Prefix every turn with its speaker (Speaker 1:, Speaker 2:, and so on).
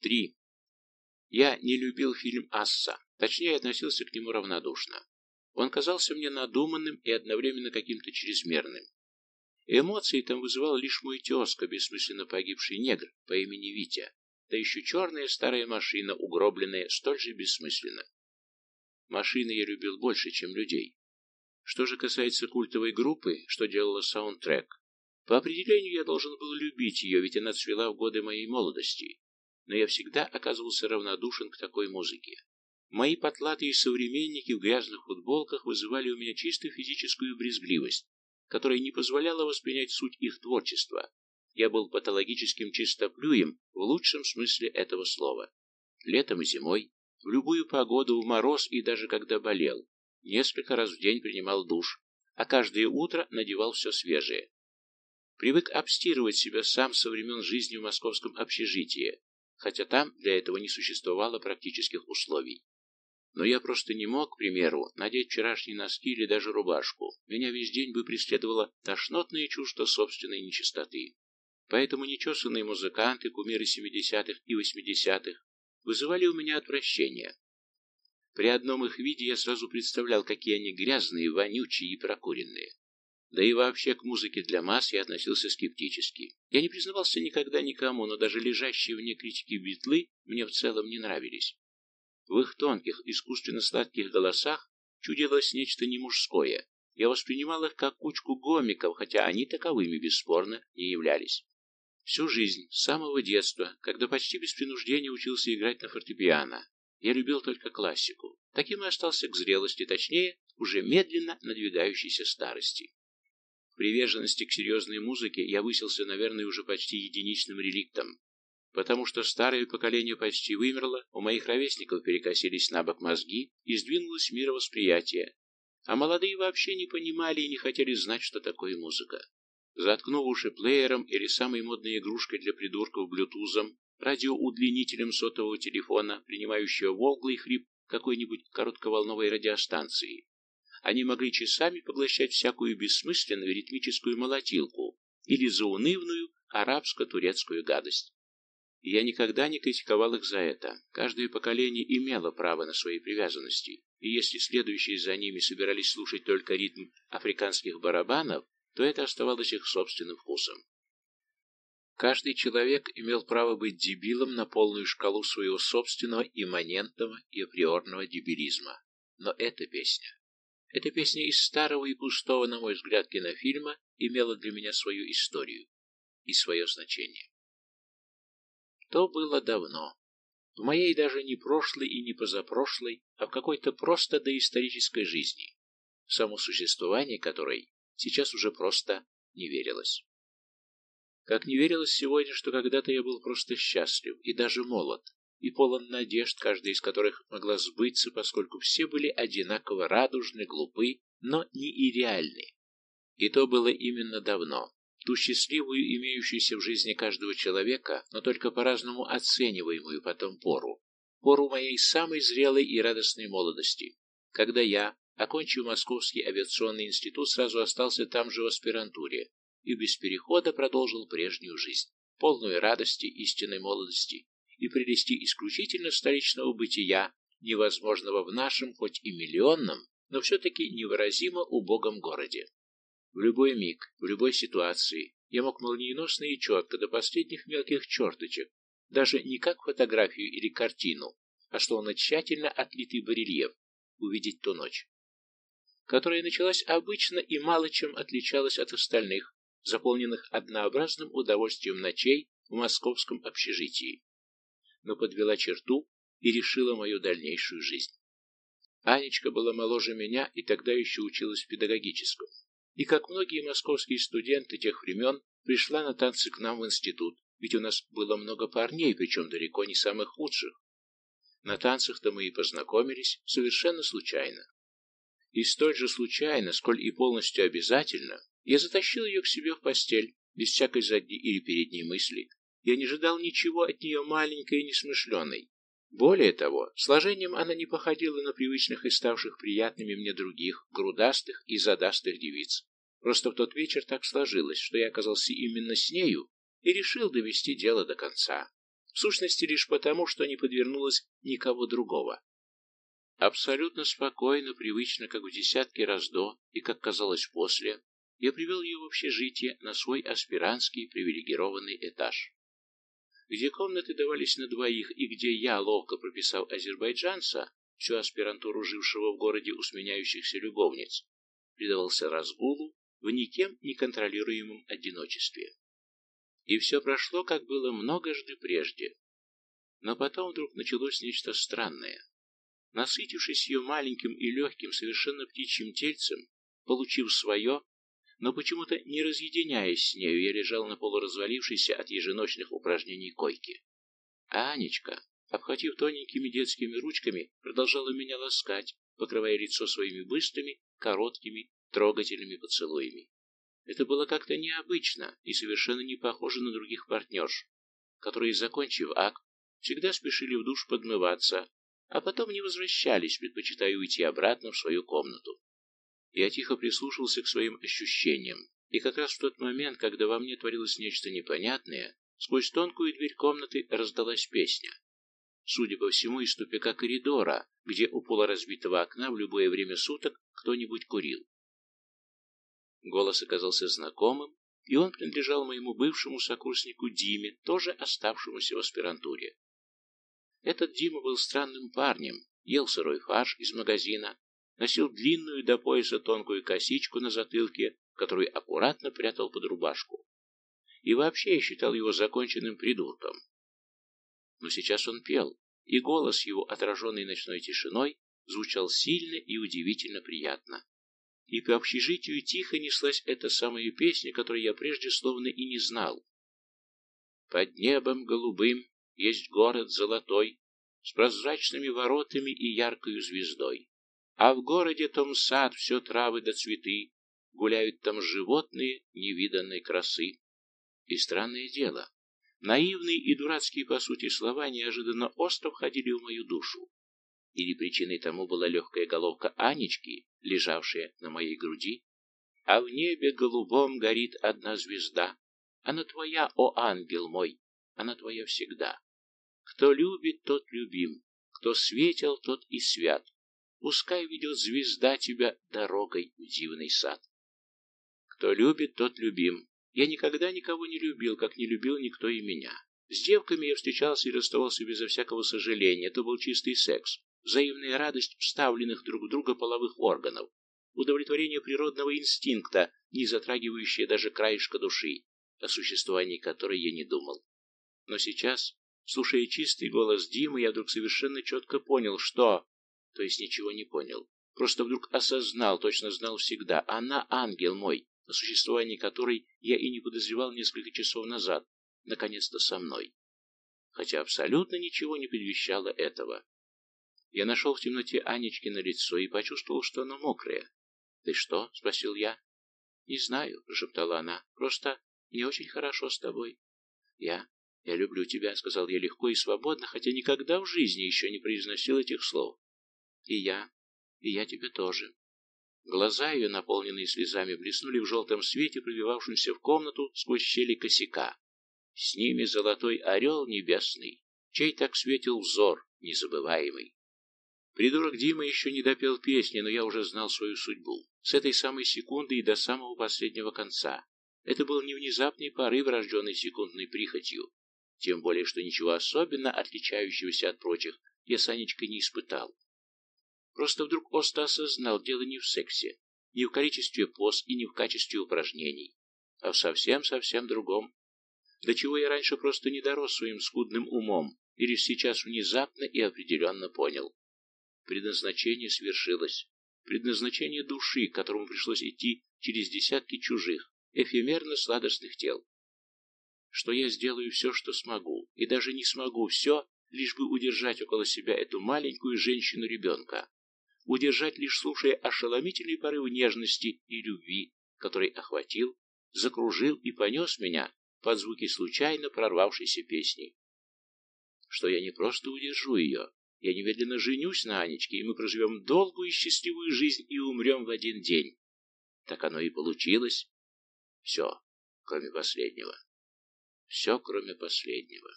Speaker 1: Три. Я не любил фильм «Асса», точнее относился к нему равнодушно. Он казался мне надуманным и одновременно каким-то чрезмерным. Эмоции там вызывал лишь мой тезка, бессмысленно погибший негр по имени Витя, да еще черная старая машина, угробленная столь же бессмысленно. Машины я любил больше, чем людей. Что же касается культовой группы, что делала саундтрек, по определению я должен был любить ее, ведь она цвела в годы моей молодости, но я всегда оказывался равнодушен к такой музыке. Мои потлатые современники в грязных футболках вызывали у меня чисто физическую брезгливость, которая не позволяла воспринять суть их творчества. Я был патологическим чистоплюем в лучшем смысле этого слова. Летом и зимой, в любую погоду, в мороз и даже когда болел, несколько раз в день принимал душ, а каждое утро надевал все свежее. Привык обстирывать себя сам со времен жизни в московском общежитии, хотя там для этого не существовало практических условий. Но я просто не мог, к примеру, надеть вчерашние носки или даже рубашку. Меня весь день бы преследовало тошнотное чувство собственной нечистоты. Поэтому нечесанные музыканты, кумиры 70-х и 80-х, вызывали у меня отвращение. При одном их виде я сразу представлял, какие они грязные, вонючие и прокуренные. Да и вообще к музыке для масс я относился скептически. Я не признавался никогда никому, но даже лежащие вне критики битлы мне в целом не нравились. В их тонких, искусственно сладких голосах чудилось нечто немужское. Я воспринимал их как кучку гомиков, хотя они таковыми бесспорно не являлись. Всю жизнь, с самого детства, когда почти без принуждения учился играть на фортепиано, я любил только классику. Таким и остался к зрелости, точнее, уже медленно надвигающейся старости. Приверженности к серьезной музыке я высился, наверное, уже почти единичным реликтом, потому что старое поколение почти вымерло, у моих ровесников перекосились на бок мозги и сдвинулось мировосприятие, а молодые вообще не понимали и не хотели знать, что такое музыка. Заткнув уши плеером или самой модной игрушкой для придурков блютузом, радиоудлинителем сотового телефона, принимающего волглый хрип какой-нибудь коротковолновой радиостанции, они могли часами поглощать всякую бессмысленную ритмическую молотилку или заунывную арабско-турецкую гадость. Я никогда не критиковал их за это. Каждое поколение имело право на свои привязанности, и если следующие за ними собирались слушать только ритм африканских барабанов, то это оставалось их собственным вкусом. Каждый человек имел право быть дебилом на полную шкалу своего собственного имманентного и априорного дебилизма. Но эта песня, эта песня из старого и пустого, на мой взгляд, кинофильма имела для меня свою историю и свое значение. То было давно. В моей даже не прошлой и не позапрошлой, а в какой-то просто доисторической жизни, в само существование которой сейчас уже просто не верилось. Как не верилось сегодня, что когда-то я был просто счастлив и даже молод, и полон надежд, каждая из которых могла сбыться, поскольку все были одинаково радужны, глупы, но не и. И то было именно давно, ту счастливую, имеющуюся в жизни каждого человека, но только по-разному оцениваемую потом пору, пору моей самой зрелой и радостной молодости, когда я, окончив Московский авиационный институт, сразу остался там же в аспирантуре и без перехода продолжил прежнюю жизнь, полную радости истинной молодости и прелести исключительно столичного бытия, невозможного в нашем, хоть и миллионном, но все-таки невыразимо убогом городе. В любой миг, в любой ситуации я мог молниеносно и четко до последних мелких черточек, даже не как фотографию или картину, а словно тщательно отлитый барельеф, увидеть ту ночь, которая началась обычно и мало чем отличалась от остальных, заполненных однообразным удовольствием ночей в московском общежитии, но подвела черту и решила мою дальнейшую жизнь. Анечка была моложе меня и тогда еще училась в педагогическом и, как многие московские студенты тех времен, пришла на танцы к нам в институт, ведь у нас было много парней, причем далеко не самых худших. На танцах-то мы и познакомились совершенно случайно. И столь же случайно, сколь и полностью обязательно, я затащил ее к себе в постель, без всякой задней или передней мысли. Я не ожидал ничего от нее маленькой и несмышленой. Более того, сложением она не походила на привычных и ставших приятными мне других, грудастых и задастых девиц. Просто в тот вечер так сложилось, что я оказался именно с нею и решил довести дело до конца. в сущности лишь потому, что не подвернулось никого другого. Абсолютно спокойно, привычно, как в десятки раз до и, как казалось, после, я привел ее в общежитие на свой аспирантский привилегированный этаж, где комнаты давались на двоих и где я, ловко прописав азербайджанца, всю аспирантуру жившего в городе у сменяющихся любовниц, предавался разгулу в никем не контролируемом одиночестве. И все прошло, как было многожды прежде. Но потом вдруг началось нечто странное. Насытившись ее маленьким и легким, совершенно птичьим тельцем, получив свое, но почему-то не разъединяясь с нею, я лежал на полуразвалившейся от еженочных упражнений койке. А Анечка, обхватив тоненькими детскими ручками, продолжала меня ласкать, покрывая лицо своими быстрыми, короткими, трогательными поцелуями. Это было как-то необычно и совершенно не похоже на других партнерш, которые, закончив акт, всегда спешили в душ подмываться, а потом не возвращались, предпочитая уйти обратно в свою комнату. Я тихо прислушался к своим ощущениям, и как раз в тот момент, когда во мне творилось нечто непонятное, сквозь тонкую дверь комнаты раздалась песня. Судя по всему, из тупика коридора, где у полуразбитого окна в любое время суток кто-нибудь курил. Голос оказался знакомым, и он принадлежал моему бывшему сокурснику Диме, тоже оставшемуся в аспирантуре. Этот Дима был странным парнем, ел сырой фарш из магазина, носил длинную до пояса тонкую косичку на затылке, которую аккуратно прятал под рубашку. И вообще я считал его законченным придурком. Но сейчас он пел, и голос его, отраженный ночной тишиной, звучал сильно и удивительно приятно и по общежитию тихо неслась эта самая песня, которую я прежде словно и не знал. Под небом голубым есть город золотой, с прозрачными воротами и яркою звездой. А в городе том сад, все травы да цветы, гуляют там животные невиданной красы. И странное дело, наивные и дурацкие по сути слова неожиданно остро входили в мою душу. Или причиной тому была легкая головка Анечки, лежавшая на моей груди? А в небе голубом горит одна звезда. Она твоя, о ангел мой, она твоя всегда. Кто любит, тот любим, кто светил, тот и свят. Пускай ведет звезда тебя дорогой в дивный сад. Кто любит, тот любим. Я никогда никого не любил, как не любил никто и меня. С девками я встречался и расставался безо всякого сожаления. Это был чистый секс взаимная радость вставленных друг в друга половых органов, удовлетворение природного инстинкта, не затрагивающее даже краешка души, о существовании которой я не думал. Но сейчас, слушая чистый голос Димы, я вдруг совершенно четко понял, что... То есть ничего не понял. Просто вдруг осознал, точно знал всегда. Она ангел мой, о существовании которой я и не подозревал несколько часов назад, наконец-то со мной. Хотя абсолютно ничего не предвещало этого. Я нашел в темноте Анечки на лицо и почувствовал, что оно мокрое. «Ты что?» — спросил я. «Не знаю», — прошептала она. «Просто мне очень хорошо с тобой». «Я... я люблю тебя», — сказал я легко и свободно, хотя никогда в жизни еще не произносил этих слов. «И я... и я тебе тоже». Глаза ее, наполненные слезами, блеснули в желтом свете, пробивавшемся в комнату сквозь щели косяка. С ними золотой орел небесный, чей так светил взор незабываемый. Придурок Дима еще не допел песни, но я уже знал свою судьбу. С этой самой секунды и до самого последнего конца. Это был не внезапный порыв, рожденный секундной прихотью. Тем более, что ничего особенно отличающегося от прочих я с не испытал. Просто вдруг Оста осознал, дело не в сексе, не в количестве поз и не в качестве упражнений, а в совсем-совсем другом. До чего я раньше просто не дорос своим скудным умом, или сейчас внезапно и определенно понял. Предназначение свершилось. Предназначение души, которому пришлось идти через десятки чужих, эфемерно-сладостных тел. Что я сделаю все, что смогу, и даже не смогу все, лишь бы удержать около себя эту маленькую женщину-ребенка. Удержать, лишь слушая ошеломительный порыв нежности и любви, который охватил, закружил и понес меня под звуки случайно прорвавшейся песни. Что я не просто удержу ее, я немедленно женюсь на Анечке, и мы проживем долгую и счастливую жизнь и умрем в один день. Так оно и получилось. Все, кроме последнего. Все, кроме последнего.